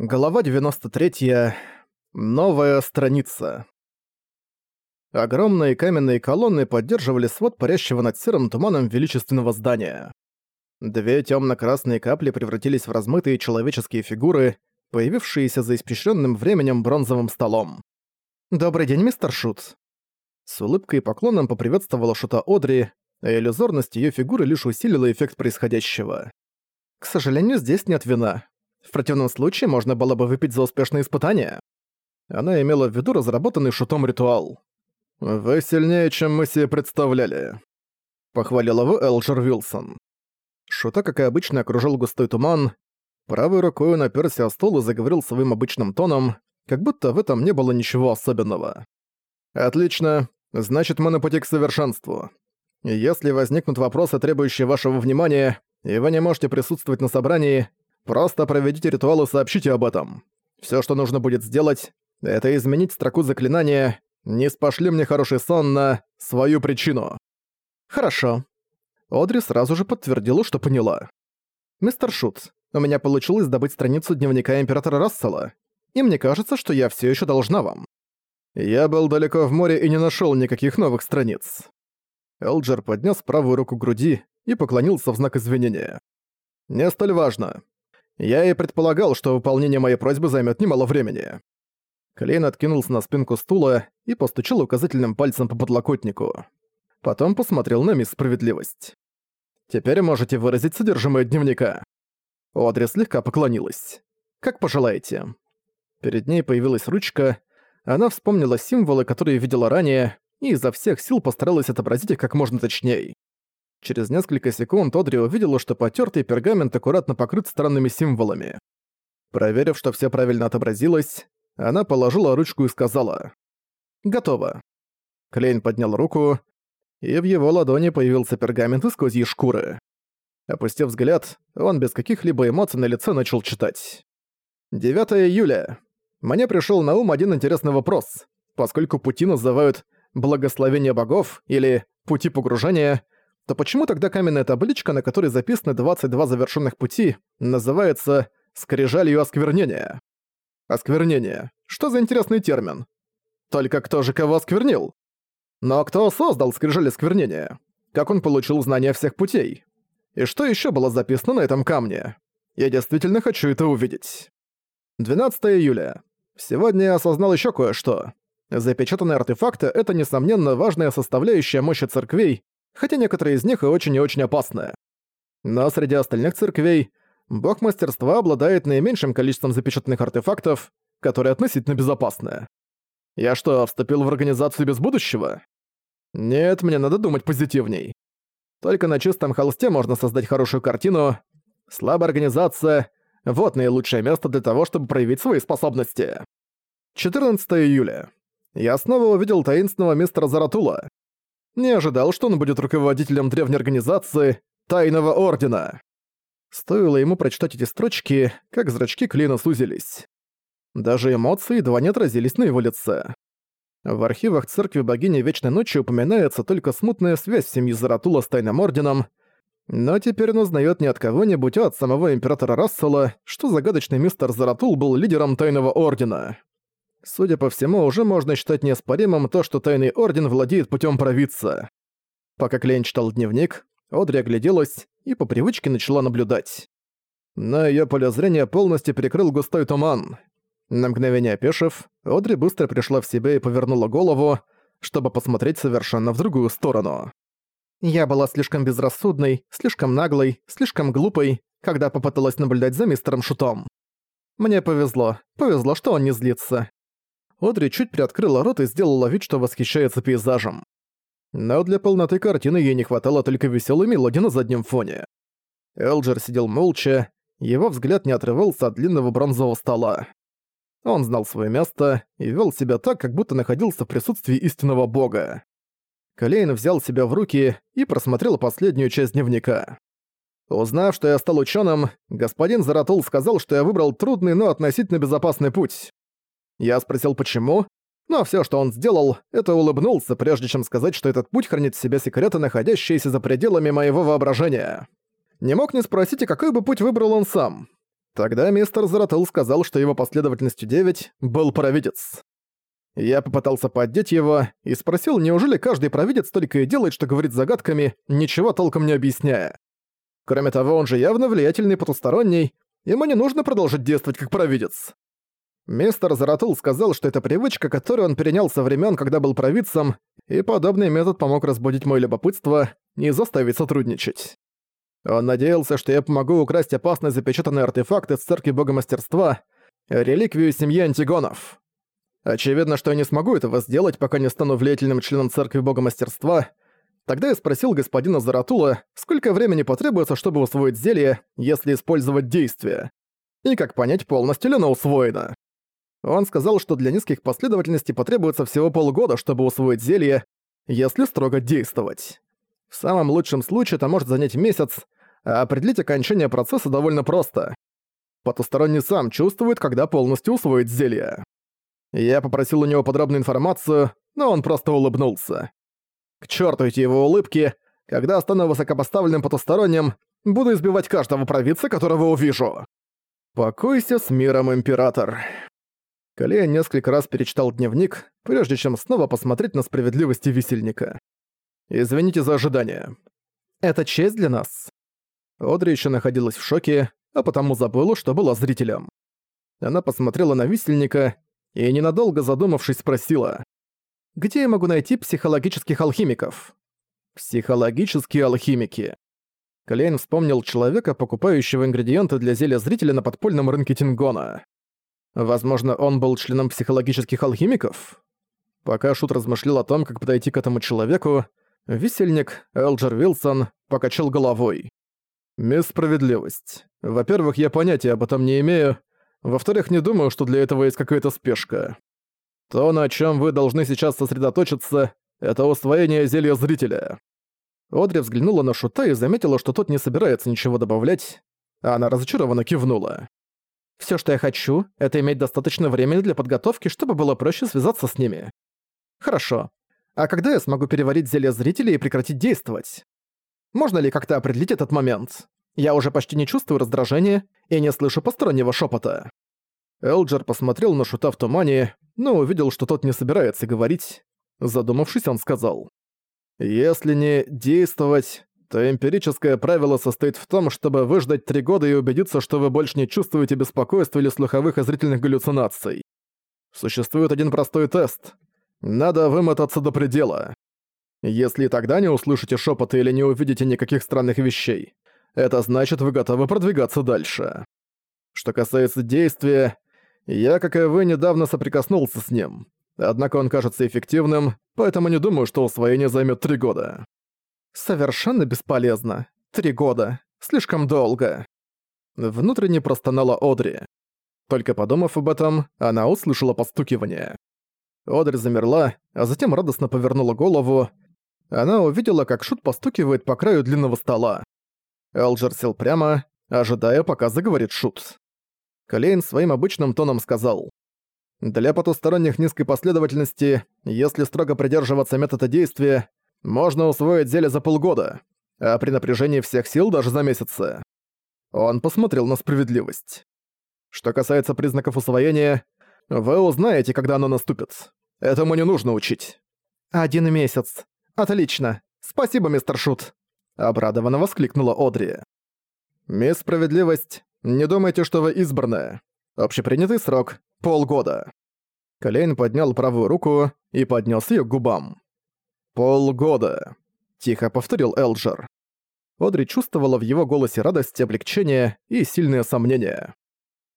Глава 93. Новая страница. Огромные каменные колонны поддерживали свод парящего над серым туманом величественного здания. Две темно-красные капли превратились в размытые человеческие фигуры, появившиеся за испещренным временем бронзовым столом. «Добрый день, мистер Шут!» С улыбкой и поклоном поприветствовала Шута Одри, а иллюзорность ее фигуры лишь усилила эффект происходящего. «К сожалению, здесь нет вина. В противном случае можно было бы выпить за успешное испытание. Она имела в виду разработанный шутом ритуал. «Вы сильнее, чем мы себе представляли», — похвалил его Элджер Вилсон. Шута, как и обычно, окружил густой туман. Правой рукой он оперся о стол и заговорил своим обычным тоном, как будто в этом не было ничего особенного. «Отлично. Значит, мы на пути к совершенству. Если возникнут вопросы, требующие вашего внимания, и вы не можете присутствовать на собрании, Просто проведите ритуал и сообщите об этом. Все, что нужно будет сделать, это изменить строку заклинания «Не спошли мне хороший сон» на свою причину. Хорошо. Одри сразу же подтвердила, что поняла. «Мистер Шут, у меня получилось добыть страницу дневника Императора Рассела, и мне кажется, что я все еще должна вам». Я был далеко в море и не нашел никаких новых страниц. Элджер поднес правую руку к груди и поклонился в знак извинения. «Не столь важно. Я и предполагал, что выполнение моей просьбы займет немало времени. Клейн откинулся на спинку стула и постучал указательным пальцем по подлокотнику. Потом посмотрел на мисс Справедливость. «Теперь можете выразить содержимое дневника». Одри слегка поклонилась. «Как пожелаете». Перед ней появилась ручка, она вспомнила символы, которые видела ранее, и изо всех сил постаралась отобразить их как можно точнее. Через несколько секунд Одри увидела, что потертый пергамент аккуратно покрыт странными символами. Проверив, что все правильно отобразилось, она положила ручку и сказала «Готово». Клейн поднял руку, и в его ладони появился пергамент из козьей шкуры. Опустив взгляд, он без каких-либо эмоций на лице начал читать. 9 июля. Мне пришел на ум один интересный вопрос. Поскольку пути называют «благословение богов» или «пути погружения», то почему тогда каменная табличка, на которой записаны 22 завершенных пути, называется «скрижалью осквернения»? Осквернение. Что за интересный термин? Только кто же кого осквернил? Но кто создал скрижаль осквернения? Как он получил знания всех путей? И что еще было записано на этом камне? Я действительно хочу это увидеть. 12 июля. Сегодня я осознал еще кое-что. Запечатанные артефакты — это, несомненно, важная составляющая мощи церквей, хотя некоторые из них и очень и очень опасные. Но среди остальных церквей бог мастерства обладает наименьшим количеством запечатанных артефактов, которые относительно безопасны. Я что, вступил в организацию без будущего? Нет, мне надо думать позитивней. Только на чистом холсте можно создать хорошую картину. Слабая организация — вот наилучшее место для того, чтобы проявить свои способности. 14 июля. Я снова увидел таинственного мистера Заратула. Не ожидал, что он будет руководителем древней организации Тайного Ордена. Стоило ему прочитать эти строчки, как зрачки Клина сузились. Даже эмоции едва не отразились на его лице. В архивах Церкви Богини Вечной Ночи упоминается только смутная связь семьи Заратула с Тайным Орденом, но теперь он узнает не от кого-нибудь, а от самого Императора Рассела, что загадочный мистер Заратул был лидером Тайного Ордена. Судя по всему, уже можно считать неоспоримым то, что Тайный Орден владеет путем провидца. Пока Клейн читал дневник, Одри огляделась и по привычке начала наблюдать. На её поле зрения полностью перекрыл густой туман. На мгновение опешив, Одри быстро пришла в себя и повернула голову, чтобы посмотреть совершенно в другую сторону. Я была слишком безрассудной, слишком наглой, слишком глупой, когда попыталась наблюдать за мистером Шутом. Мне повезло, повезло, что он не злится. Одри чуть приоткрыла рот и сделала вид, что восхищается пейзажем. Но для полноты картины ей не хватало только веселой мелодии на заднем фоне. Элджер сидел молча, его взгляд не отрывался от длинного бронзового стола. Он знал свое место и вел себя так, как будто находился в присутствии истинного бога. Калейн взял себя в руки и просмотрел последнюю часть дневника. Узнав, что я стал ученым, господин Заратул сказал, что я выбрал трудный, но относительно безопасный путь. Я спросил, почему, но все, что он сделал, это улыбнулся, прежде чем сказать, что этот путь хранит в себе секреты, находящиеся за пределами моего воображения. Не мог не спросить, и какой бы путь выбрал он сам. Тогда мистер Заратул сказал, что его последовательностью 9 был провидец. Я попытался поддеть его и спросил, неужели каждый провидец только и делает, что говорит загадками, ничего толком не объясняя. Кроме того, он же явно влиятельный потусторонний, ему не нужно продолжить действовать как провидец. Мистер Заратул сказал, что это привычка, которую он перенял со времен, когда был провидцем, и подобный метод помог разбудить мое любопытство и заставить сотрудничать. Он надеялся, что я помогу украсть опасный запечатанный артефакт из церкви бога мастерства, реликвию семьи Антигонов. Очевидно, что я не смогу этого сделать, пока не стану влиятельным членом церкви бога мастерства. Тогда я спросил господина Заратула, сколько времени потребуется, чтобы усвоить зелье, если использовать действие, и как понять, полностью ли оно усвоено. Он сказал, что для низких последовательностей потребуется всего полгода, чтобы усвоить зелье, если строго действовать. В самом лучшем случае это может занять месяц, а определить окончание процесса довольно просто. Потусторонний сам чувствует, когда полностью усвоит зелье. Я попросил у него подробную информацию, но он просто улыбнулся. К черту эти его улыбки, когда стану высокопоставленным потусторонним, буду избивать каждого провидца, которого увижу. Покойся с миром, Император. Калея несколько раз перечитал дневник, прежде чем снова посмотреть на справедливость висельника. «Извините за ожидание. Это честь для нас». Одри еще находилась в шоке, а потому забыла, что была зрителем. Она посмотрела на висельника и, ненадолго задумавшись, спросила. «Где я могу найти психологических алхимиков?» «Психологические алхимики». Клейн вспомнил человека, покупающего ингредиенты для зелья зрителя на подпольном рынке Тингона. Возможно, он был членом психологических алхимиков? Пока Шут размышлял о том, как подойти к этому человеку, висельник, Элджер Вилсон, покачал головой. «Мисс Справедливость. Во-первых, я понятия об этом не имею. Во-вторых, не думаю, что для этого есть какая-то спешка. То, на чем вы должны сейчас сосредоточиться, это усвоение зелья зрителя». Одри взглянула на Шута и заметила, что тот не собирается ничего добавлять, а она разочарованно кивнула. Все, что я хочу, это иметь достаточно времени для подготовки, чтобы было проще связаться с ними. Хорошо. А когда я смогу переварить зелье зрителей и прекратить действовать? Можно ли как-то определить этот момент? Я уже почти не чувствую раздражения и не слышу постороннего шепота. Элджер посмотрел на Шута в тумане, но увидел, что тот не собирается говорить. Задумавшись, он сказал. «Если не действовать, то эмпирическое правило состоит в том, чтобы выждать три года и убедиться, что вы больше не чувствуете беспокойства или слуховых и зрительных галлюцинаций. Существует один простой тест. Надо вымотаться до предела. Если и тогда не услышите шепота или не увидите никаких странных вещей, это значит, вы готовы продвигаться дальше. Что касается действия, я, как и вы, недавно соприкоснулся с ним. Однако он кажется эффективным, поэтому не думаю, что усвоение займет три года. Совершенно бесполезно. Три года. Слишком долго. Внутренне простонала Одри. Только подумав об этом, она услышала постукивание. Одри замерла, а затем радостно повернула голову. Она увидела, как Шут постукивает по краю длинного стола. Элджер сел прямо, ожидая, пока заговорит Шут. Клейн своим обычным тоном сказал. «Для потусторонних низкой последовательности, если строго придерживаться метода действия, можно усвоить зелье за полгода, а при напряжении всех сил даже за месяцы. Он посмотрел на справедливость. Что касается признаков усвоения, вы узнаете, когда оно наступит. Этому не нужно учить. Один месяц. Отлично. Спасибо, мистер Шут. Обрадованно воскликнула Одри. Мисс Справедливость, не думайте, что вы избранная. Общепринятый срок — полгода. Колейн поднял правую руку и поднес ее к губам. «Полгода», — тихо повторил Элджер. Одри чувствовала в его голосе радость, облегчение и сильные сомнения.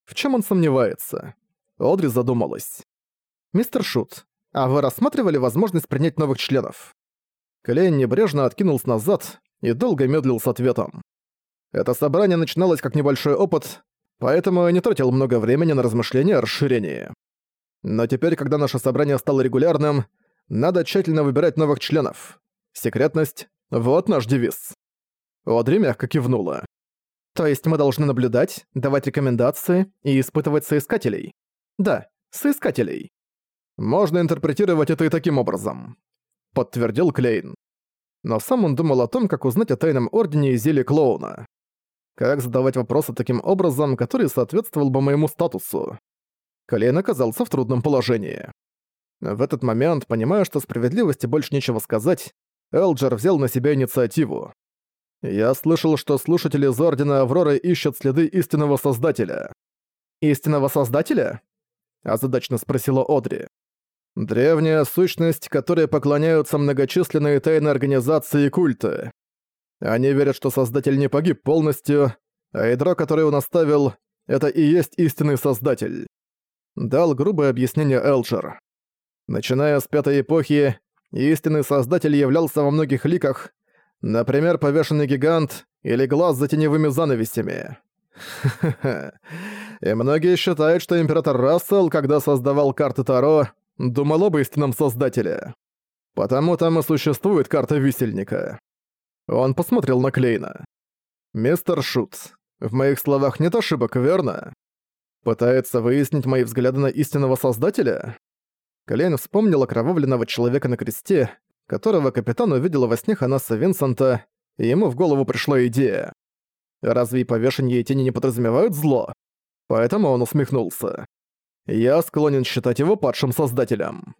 В чем он сомневается? Одри задумалась. «Мистер Шут, а вы рассматривали возможность принять новых членов?» Клейн небрежно откинулся назад и долго медлил с ответом. Это собрание начиналось как небольшой опыт, поэтому я не тратил много времени на размышления о расширении. Но теперь, когда наше собрание стало регулярным, надо тщательно выбирать новых членов. Секретность — вот наш девиз». Одри мягко кивнула. «То есть мы должны наблюдать, давать рекомендации и испытывать соискателей?» «Да, соискателей». «Можно интерпретировать это и таким образом», — подтвердил Клейн. Но сам он думал о том, как узнать о тайном ордене и зелье клоуна. Как задавать вопросы таким образом, который соответствовал бы моему статусу? Клейн оказался в трудном положении. В этот момент, понимая, что справедливости больше нечего сказать, Элджер взял на себя инициативу. «Я слышал, что слушатели из Ордена Авроры ищут следы истинного Создателя». «Истинного Создателя?» – озадачно спросила Одри. «Древняя сущность, которой поклоняются многочисленные тайные организации и культы. Они верят, что Создатель не погиб полностью, а ядро, которое он оставил, это и есть истинный Создатель». Дал грубое объяснение Элджер. Начиная с Пятой Эпохи, истинный Создатель являлся во многих ликах, например, повешенный гигант или глаз за теневыми занавесями. И многие считают, что император Рассел, когда создавал карты Таро, думал об истинном Создателе. Потому там и существует карта Висельника. Он посмотрел на Клейна. «Мистер Шутс, в моих словах нет ошибок, верно? Пытается выяснить мои взгляды на истинного Создателя?» Клейн вспомнил окровавленного человека на кресте, которого капитан увидела во снах Анасса Винсента, и ему в голову пришла идея. Разве и повешение и тени не подразумевают зло? Поэтому он усмехнулся. Я склонен считать его падшим создателем.